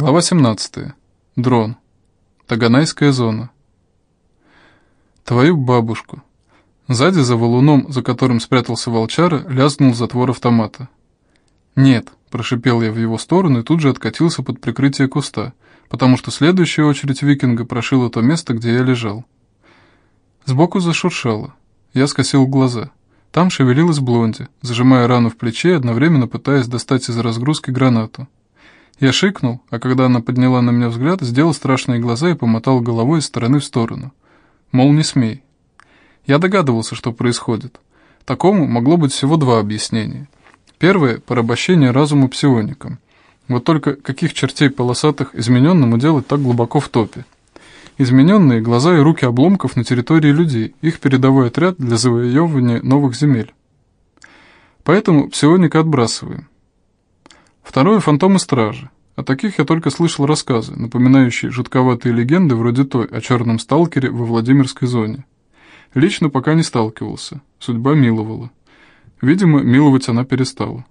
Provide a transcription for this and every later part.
Глава 17. Дрон. Таганайская зона. Твою бабушку. Сзади за валуном, за которым спрятался волчара, лязгнул затвор автомата. «Нет», – прошипел я в его сторону и тут же откатился под прикрытие куста, потому что следующая очередь викинга прошила то место, где я лежал. Сбоку зашуршало. Я скосил глаза. Там шевелилась блонди, зажимая рану в плече и одновременно пытаясь достать из разгрузки гранату. Я шикнул, а когда она подняла на меня взгляд, сделал страшные глаза и помотал головой из стороны в сторону. Мол, не смей. Я догадывался, что происходит. Такому могло быть всего два объяснения. Первое – порабощение разума псиоником. Вот только каких чертей полосатых измененному делать так глубоко в топе? Измененные глаза и руки обломков на территории людей, их передовой отряд для завоевывания новых земель. Поэтому псионика отбрасываем. Второе – фантомы стражи. О таких я только слышал рассказы, напоминающие жутковатые легенды вроде той о черном сталкере во Владимирской зоне. Лично пока не сталкивался, судьба миловала. Видимо, миловать она перестала.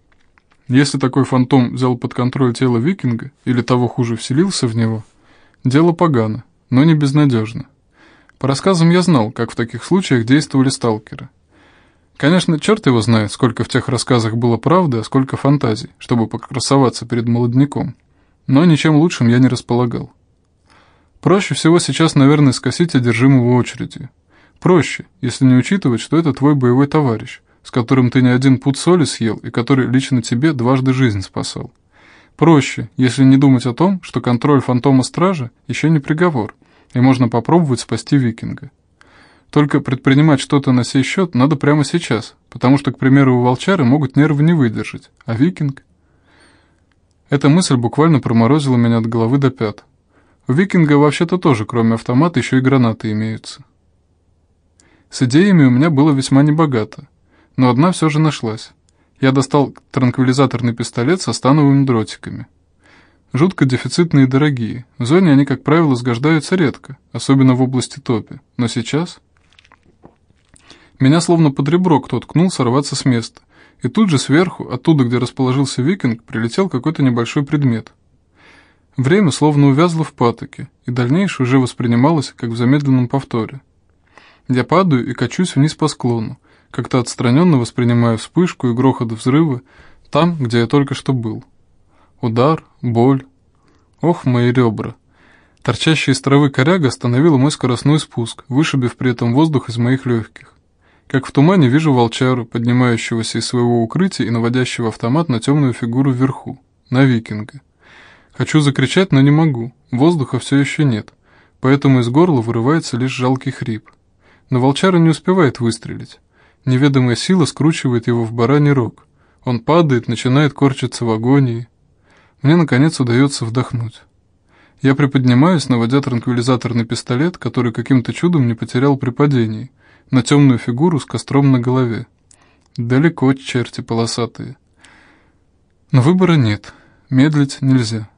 Если такой фантом взял под контроль тело викинга, или того хуже вселился в него, дело погано, но не безнадежно. По рассказам я знал, как в таких случаях действовали сталкеры. Конечно, черт его знает, сколько в тех рассказах было правды, а сколько фантазий, чтобы покрасоваться перед молодняком. Но ничем лучшим я не располагал. Проще всего сейчас, наверное, скосить одержимого очередью. Проще, если не учитывать, что это твой боевой товарищ, с которым ты не один пуд соли съел и который лично тебе дважды жизнь спасал. Проще, если не думать о том, что контроль фантома стража еще не приговор, и можно попробовать спасти викинга. Только предпринимать что-то на сей счет надо прямо сейчас, потому что, к примеру, у волчары могут нервы не выдержать, а викинг... Эта мысль буквально проморозила меня от головы до пят. У викинга вообще-то тоже, кроме автомата, еще и гранаты имеются. С идеями у меня было весьма небогато, но одна все же нашлась. Я достал транквилизаторный пистолет со становыми дротиками. Жутко дефицитные и дорогие. В зоне они, как правило, сгождаются редко, особенно в области топи. Но сейчас... Меня словно под ребро кто ткнул сорваться с места. И тут же сверху, оттуда, где расположился викинг, прилетел какой-то небольшой предмет. Время словно увязло в патоке, и дальнейшее уже воспринималось, как в замедленном повторе. Я падаю и качусь вниз по склону, как-то отстраненно воспринимая вспышку и грохот взрыва там, где я только что был. Удар, боль. Ох, мои ребра. Торчащая из травы коряга остановила мой скоростной спуск, вышибив при этом воздух из моих легких. Как в тумане вижу волчару, поднимающегося из своего укрытия и наводящего автомат на темную фигуру вверху, на викинга. Хочу закричать, но не могу, воздуха все еще нет, поэтому из горла вырывается лишь жалкий хрип. Но волчара не успевает выстрелить. Неведомая сила скручивает его в бараний рог. Он падает, начинает корчиться в агонии. Мне, наконец, удается вдохнуть. Я приподнимаюсь, наводя транквилизаторный пистолет, который каким-то чудом не потерял при падении – на темную фигуру с костром на голове. Далеко черти полосатые. Но выбора нет, медлить нельзя.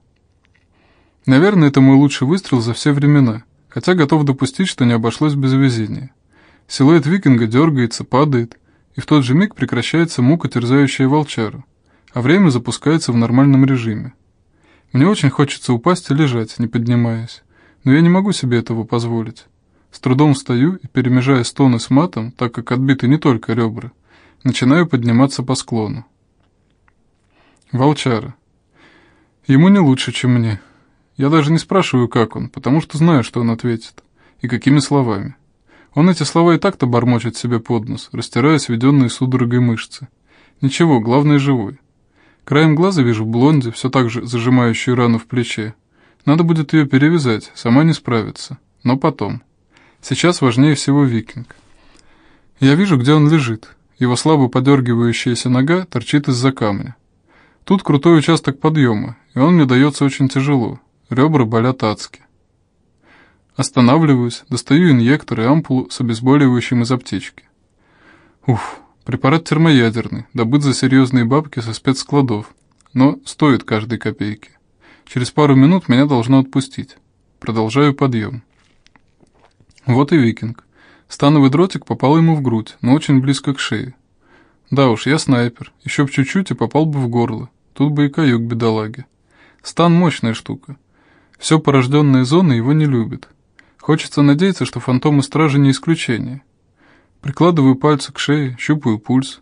Наверное, это мой лучший выстрел за все времена, хотя готов допустить, что не обошлось без везения. Силуэт викинга дергается, падает, и в тот же миг прекращается мука, терзающая волчару, а время запускается в нормальном режиме. Мне очень хочется упасть и лежать, не поднимаясь, но я не могу себе этого позволить. С трудом встаю и, перемежая стоны с матом, так как отбиты не только ребра, начинаю подниматься по склону. Волчара. Ему не лучше, чем мне. Я даже не спрашиваю, как он, потому что знаю, что он ответит. И какими словами. Он эти слова и так-то бормочет себе под нос, растирая сведенные судорогой мышцы. Ничего, главное, живой. Краем глаза вижу блонди, все так же зажимающую рану в плече. Надо будет ее перевязать, сама не справится. Но потом. Сейчас важнее всего викинг. Я вижу, где он лежит. Его слабо подергивающаяся нога торчит из-за камня. Тут крутой участок подъема, и он мне дается очень тяжело. Ребра болят адски. Останавливаюсь, достаю инъектор и ампулу с обезболивающим из аптечки. Уф, препарат термоядерный, добыт за серьезные бабки со спецскладов, но стоит каждой копейки. Через пару минут меня должно отпустить. Продолжаю подъем. Вот и викинг. Становый дротик попал ему в грудь, но очень близко к шее. Да уж, я снайпер. Еще б чуть-чуть и попал бы в горло. Тут бы и каюк бедолаги. Стан мощная штука. Все порожденное зоны его не любит. Хочется надеяться, что фантомы стражи не исключение. Прикладываю пальцы к шее, щупаю пульс.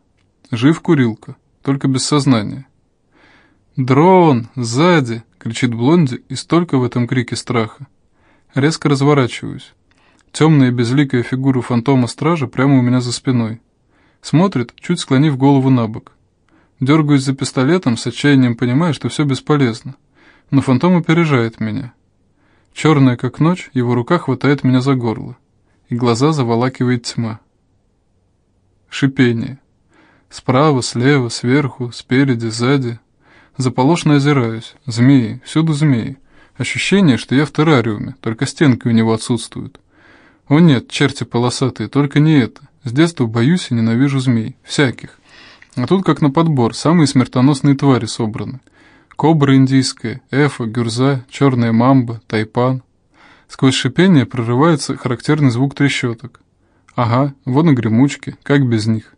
Жив курилка, только без сознания. «Дрон! Сзади!» — кричит Блонди, и столько в этом крике страха. Резко разворачиваюсь. Темная безликая фигура фантома стража прямо у меня за спиной. Смотрит, чуть склонив голову на бок. Дергаюсь за пистолетом, с отчаянием понимая, что все бесполезно. Но фантом опережает меня. Черная, как ночь, его рука хватает меня за горло, и глаза заволакивает тьма. Шипение. Справа, слева, сверху, спереди, сзади. Заполошно озираюсь. Змеи, всюду змеи. Ощущение, что я в террариуме, только стенки у него отсутствуют. О нет, черти полосатые, только не это. С детства боюсь и ненавижу змей. Всяких. А тут как на подбор, самые смертоносные твари собраны. Кобра индийская, эфа, гюрза, черная мамба, тайпан. Сквозь шипение прорывается характерный звук трещоток. Ага, вон и гремучки, как без них.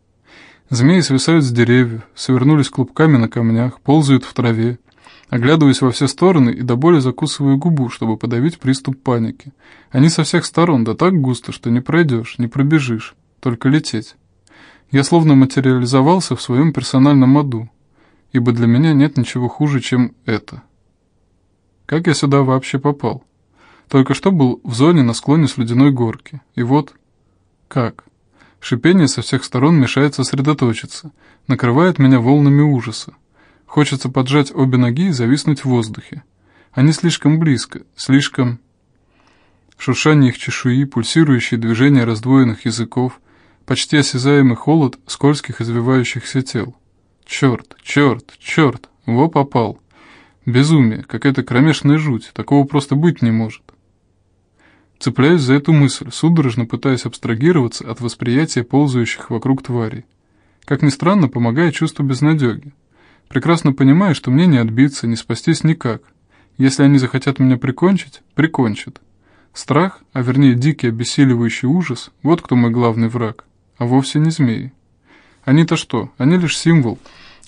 Змеи свисают с деревьев, свернулись клубками на камнях, ползают в траве. Оглядываюсь во все стороны и до боли закусываю губу, чтобы подавить приступ паники. Они со всех сторон, да так густо, что не пройдешь, не пробежишь, только лететь. Я словно материализовался в своем персональном аду, ибо для меня нет ничего хуже, чем это. Как я сюда вообще попал? Только что был в зоне на склоне с ледяной горки, и вот... Как? Шипение со всех сторон мешает сосредоточиться, накрывает меня волнами ужаса. Хочется поджать обе ноги и зависнуть в воздухе. Они слишком близко, слишком... Шуршание их чешуи, пульсирующие движения раздвоенных языков, почти осязаемый холод скользких извивающихся тел. Черт, черт, черт, во попал. Безумие, какая-то кромешная жуть, такого просто быть не может. Цепляюсь за эту мысль, судорожно пытаясь абстрагироваться от восприятия ползающих вокруг тварей. Как ни странно, помогает чувство безнадеги. Прекрасно понимаю, что мне не отбиться, не спастись никак. Если они захотят меня прикончить, прикончат. Страх, а вернее дикий обессиливающий ужас, вот кто мой главный враг, а вовсе не змеи. Они-то что? Они лишь символ,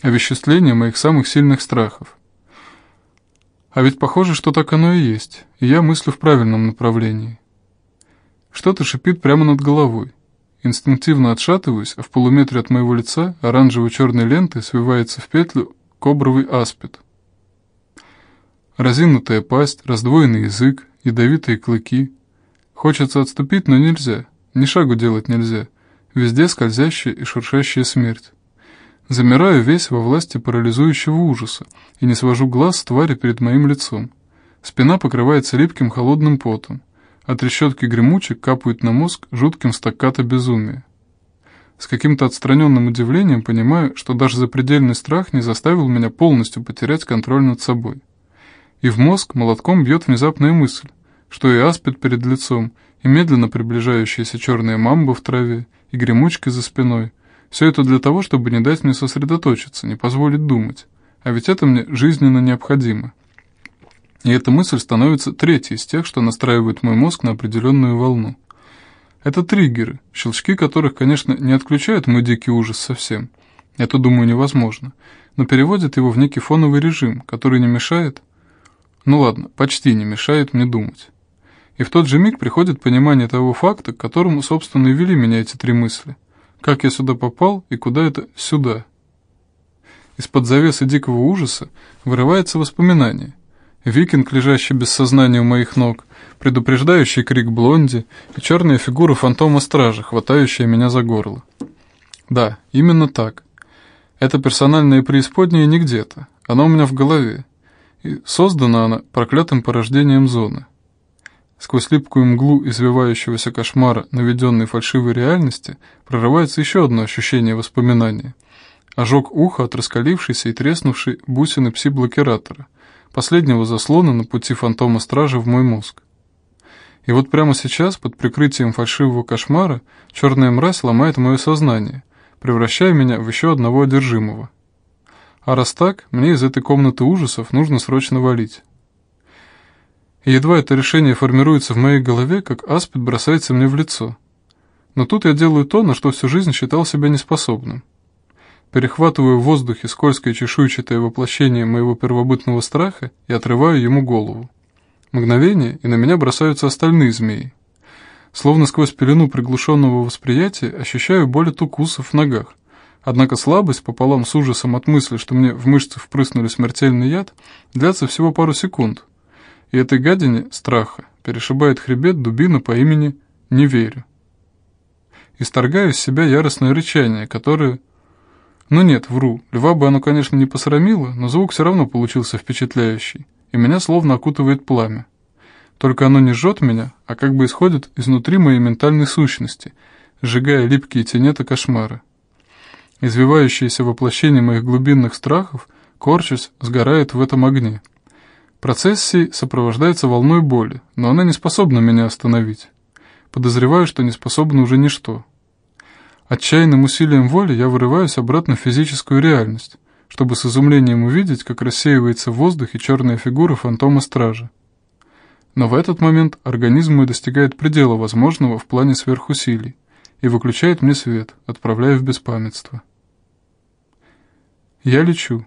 овеществление моих самых сильных страхов. А ведь похоже, что так оно и есть, и я мыслю в правильном направлении. Что-то шипит прямо над головой. Инстинктивно отшатываюсь, а в полуметре от моего лица оранжево-черной лентой свивается в петлю кобровый аспид. Разинутая пасть, раздвоенный язык, ядовитые клыки. Хочется отступить, но нельзя. Ни шагу делать нельзя. Везде скользящая и шуршащая смерть. Замираю весь во власти парализующего ужаса и не свожу глаз с твари перед моим лицом. Спина покрывается липким холодным потом а трещотки гремучек капают на мозг жутким стаккато безумия. С каким-то отстраненным удивлением понимаю, что даже запредельный страх не заставил меня полностью потерять контроль над собой. И в мозг молотком бьет внезапная мысль, что и аспид перед лицом, и медленно приближающаяся черная мамба в траве, и гремучка за спиной. Все это для того, чтобы не дать мне сосредоточиться, не позволить думать. А ведь это мне жизненно необходимо. И эта мысль становится третьей из тех, что настраивают мой мозг на определенную волну. Это триггеры, щелчки которых, конечно, не отключают мой дикий ужас совсем. Это, думаю, невозможно. Но переводят его в некий фоновый режим, который не мешает... Ну ладно, почти не мешает мне думать. И в тот же миг приходит понимание того факта, к которому, собственно, и вели меня эти три мысли. Как я сюда попал и куда это сюда? Из-под завесы дикого ужаса вырывается воспоминание. Викинг, лежащий без сознания у моих ног, предупреждающий крик Блонди и черная фигура фантома стража, хватающая меня за горло. Да, именно так. Это персональное преисподнее не где-то, оно у меня в голове. И создана она проклятым порождением зоны. Сквозь липкую мглу извивающегося кошмара, наведенной фальшивой реальности, прорывается еще одно ощущение воспоминания. Ожог уха от раскалившейся и треснувшей бусины пси-блокиратора — последнего заслона на пути фантома стражи в мой мозг. И вот прямо сейчас, под прикрытием фальшивого кошмара, черная мразь ломает мое сознание, превращая меня в еще одного одержимого. А раз так, мне из этой комнаты ужасов нужно срочно валить. И едва это решение формируется в моей голове, как аспид бросается мне в лицо. Но тут я делаю то, на что всю жизнь считал себя неспособным. Перехватываю в воздухе скользкое чешуйчатое воплощение моего первобытного страха и отрываю ему голову. Мгновение, и на меня бросаются остальные змеи. Словно сквозь пелену приглушенного восприятия ощущаю боль от укусов в ногах. Однако слабость пополам с ужасом от мысли, что мне в мышцы впрыснули смертельный яд, длится всего пару секунд. И этой гадине страха перешибает хребет дубина по имени «Не верю». Исторгаю из себя яростное рычание, которое... Ну нет, вру, льва бы оно, конечно, не посрамило, но звук все равно получился впечатляющий, и меня словно окутывает пламя. Только оно не жжет меня, а как бы исходит изнутри моей ментальной сущности, сжигая липкие тенета кошмара. Извивающееся воплощение моих глубинных страхов, корчась, сгорает в этом огне. Процесс сей сопровождается волной боли, но она не способна меня остановить. Подозреваю, что не способна уже ничто. Отчаянным усилием воли я вырываюсь обратно в физическую реальность, чтобы с изумлением увидеть, как рассеивается в воздухе черная фигура фантома-стража. Но в этот момент организм мой достигает предела возможного в плане сверхусилий и выключает мне свет, отправляя в беспамятство. Я лечу.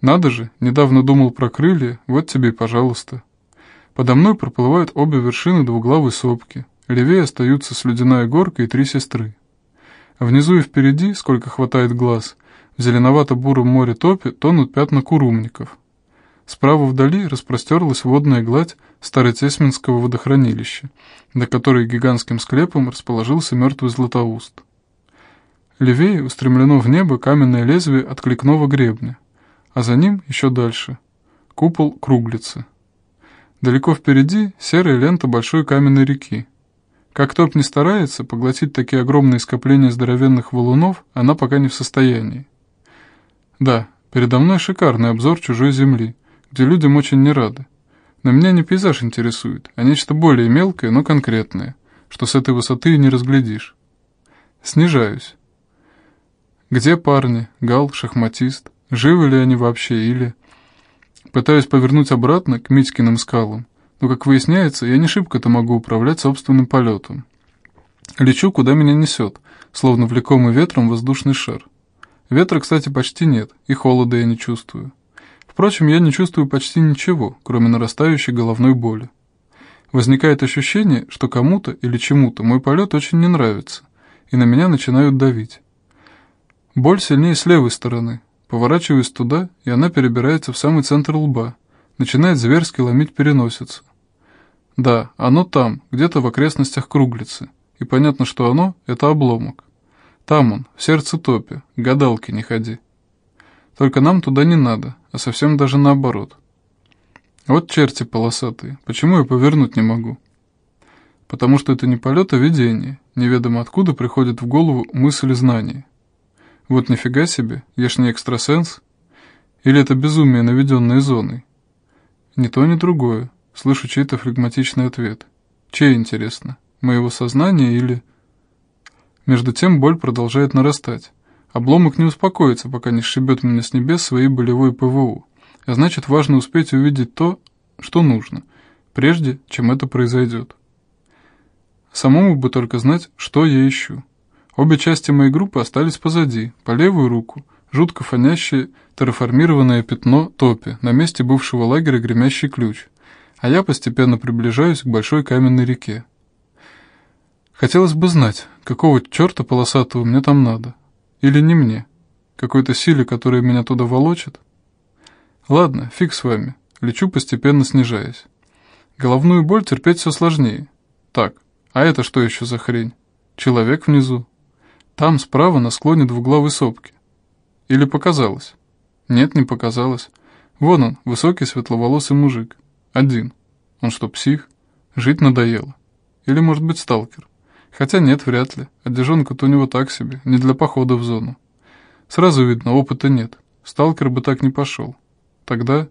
Надо же, недавно думал про крылья, вот тебе и пожалуйста. Подо мной проплывают обе вершины двуглавой сопки. Левее остаются слюдяная горка и три сестры. Внизу и впереди, сколько хватает глаз, в зеленовато-буром море топи тонут пятна курумников. Справа вдали распростерлась водная гладь Старотесменского водохранилища, до которой гигантским склепом расположился мертвый златоуст. Левее устремлено в небо каменное лезвие от кликного гребня, а за ним еще дальше — купол круглицы. Далеко впереди серая лента большой каменной реки. Как топ не старается, поглотить такие огромные скопления здоровенных валунов она пока не в состоянии. Да, передо мной шикарный обзор чужой земли, где людям очень не рады. Но меня не пейзаж интересует, а нечто более мелкое, но конкретное, что с этой высоты и не разглядишь. Снижаюсь. Где парни, Гал, шахматист? Живы ли они вообще или... Пытаюсь повернуть обратно к Митькиным скалам, но, как выясняется, я не шибко-то могу управлять собственным полетом. Лечу, куда меня несет, словно влекомый ветром воздушный шар. Ветра, кстати, почти нет, и холода я не чувствую. Впрочем, я не чувствую почти ничего, кроме нарастающей головной боли. Возникает ощущение, что кому-то или чему-то мой полет очень не нравится, и на меня начинают давить. Боль сильнее с левой стороны. Поворачиваюсь туда, и она перебирается в самый центр лба. Начинает зверски ломить переносицу. Да, оно там, где-то в окрестностях круглицы. И понятно, что оно — это обломок. Там он, в сердце топи, гадалки не ходи. Только нам туда не надо, а совсем даже наоборот. Вот черти полосатые, почему я повернуть не могу? Потому что это не полет, а видение, неведомо откуда приходит в голову мысль и знание. Вот нифига себе, я ж не экстрасенс. Или это безумие, наведенное зоной? Ни то, ни другое. Слышу чей-то флегматичный ответ. Чей, интересно? Моего сознания или... Между тем боль продолжает нарастать. Обломок не успокоится, пока не сшибет меня с небес своей болевой ПВУ. А значит, важно успеть увидеть то, что нужно, прежде чем это произойдет. Самому бы только знать, что я ищу. Обе части моей группы остались позади, по левую руку, жутко фонящее терраформированное пятно топи, на месте бывшего лагеря гремящий ключ, а я постепенно приближаюсь к большой каменной реке. Хотелось бы знать, какого черта полосатого мне там надо. Или не мне. Какой-то силе, которая меня туда волочит. Ладно, фиг с вами. Лечу, постепенно снижаясь. Головную боль терпеть все сложнее. Так, а это что еще за хрень? Человек внизу. Там, справа, на склоне двуглавой сопки. Или показалось? Нет, не показалось. Вон он, высокий светловолосый мужик. Один. Он что, псих? Жить надоело. Или, может быть, сталкер. Хотя нет, вряд ли. Одежонка-то у него так себе, не для похода в зону. Сразу видно, опыта нет. Сталкер бы так не пошел. Тогда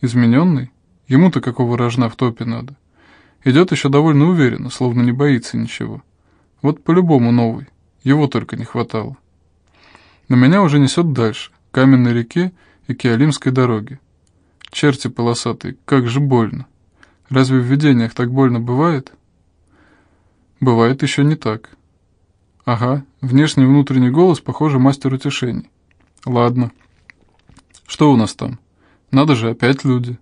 измененный? Ему-то какого рожна в топе надо? Идет еще довольно уверенно, словно не боится ничего. Вот по-любому новый. Его только не хватало. Но меня уже несет дальше, к каменной реке и Киолимской дороге. Черти полосатые, как же больно. Разве в видениях так больно бывает? Бывает еще не так. Ага, внешний и внутренний голос, похоже, мастер утешений. Ладно. Что у нас там? Надо же, опять люди.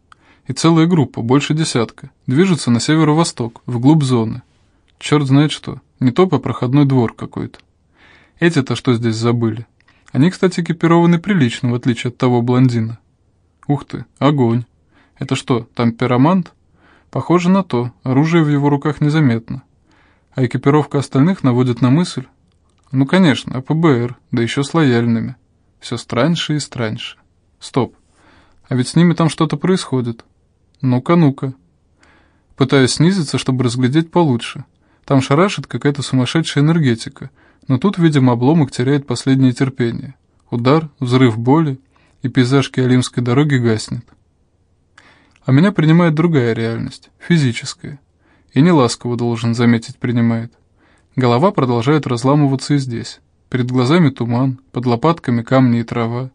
И целая группа, больше десятка, движется на северо-восток, вглубь зоны. Черт знает что, не то по проходной двор какой-то. Эти-то что здесь забыли? Они, кстати, экипированы прилично, в отличие от того блондина. Ух ты, огонь. Это что, там пиромант? Похоже на то, оружие в его руках незаметно. А экипировка остальных наводит на мысль? Ну, конечно, АПБР, да еще с лояльными. Все страньше и страньше. Стоп. А ведь с ними там что-то происходит. Ну-ка, ну-ка. Пытаюсь снизиться, чтобы разглядеть получше. Там шарашит какая-то сумасшедшая энергетика, но тут, видимо, обломок теряет последнее терпение. Удар, взрыв боли, и пейзаж Киолимской дороги гаснет. А меня принимает другая реальность, физическая. И не ласково, должен заметить, принимает. Голова продолжает разламываться и здесь. Перед глазами туман, под лопатками камни и трава.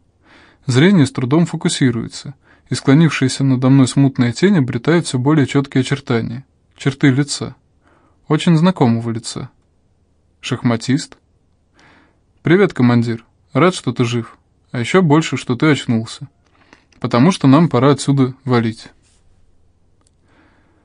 Зрение с трудом фокусируется, и склонившаяся надо мной смутная тень обретает все более четкие очертания. Черты лица. Очень знакомого лица. Шахматист? «Привет, командир. Рад, что ты жив. А еще больше, что ты очнулся. Потому что нам пора отсюда валить».